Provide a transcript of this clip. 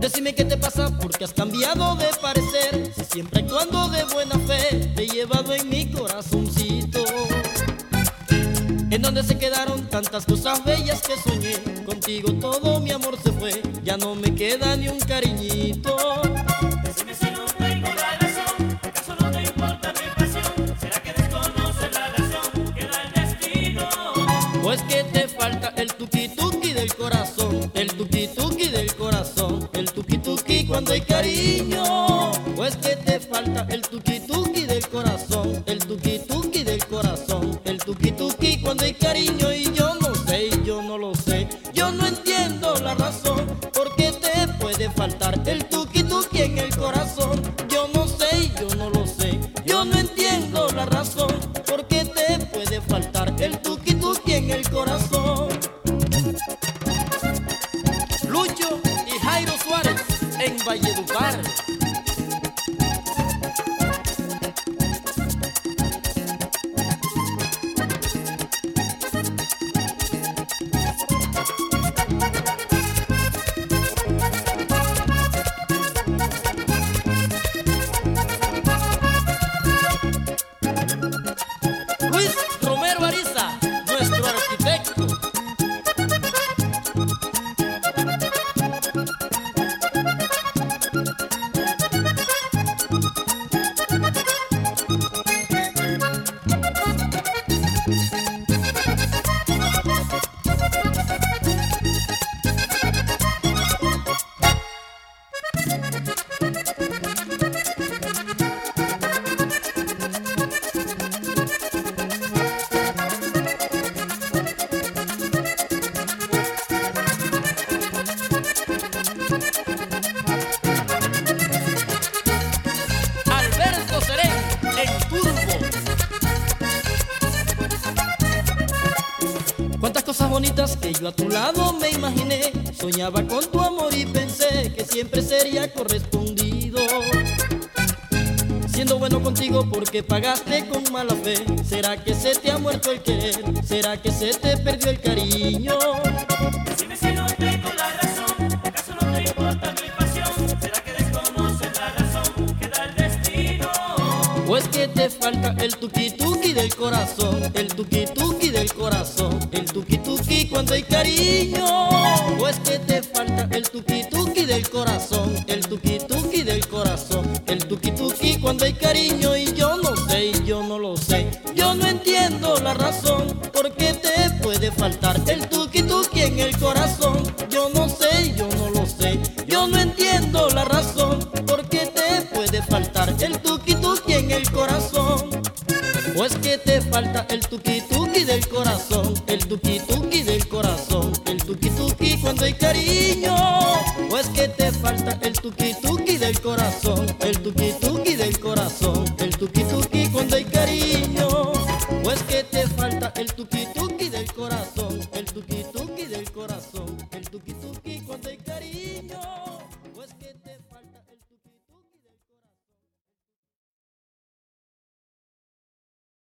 Decime qué te pasa porque has cambiado de parecer. Si siempre actuando de buena fe te he llevado en mi corazoncito. En donde se quedaron tantas cosas bellas que soñé. Contigo todo mi amor se fue, ya no me queda ni un cariñito. El tuki tuki en el corazón. Yo no sé, yo no lo sé, yo no entiendo la razón por qué te puede faltar el tuki tuki en el corazón. Lucho y Jairo Suárez en Valledupar. Bonitas que yo a tu lado me imaginé. Soñaba con tu amor y pensé que siempre sería correspondido. Siendo bueno contigo porque pagaste con mala fe. ¿Será que se te ha muerto el querer? ¿Será que se te perdió el cariño? Si no tengo la razón, acaso no te importa mi pasión. ¿Será que desconoces la razón que da el destino? Pues que te falta el tuki del corazón, el tuki tuki del corazón, el tuki tuki cuando hay cariño. Pues que te falta el tuki tuki del corazón, el tuki tuki del corazón, el tuki tuki cuando hay cariño y yo no sé, y yo no lo sé, yo no entiendo la razón por qué te puede faltar el Pues que te falta el tuki tuki del corazón, el tuki tuki del corazón, el tuki tuki cuando hay cariño. Pues que te falta el tuki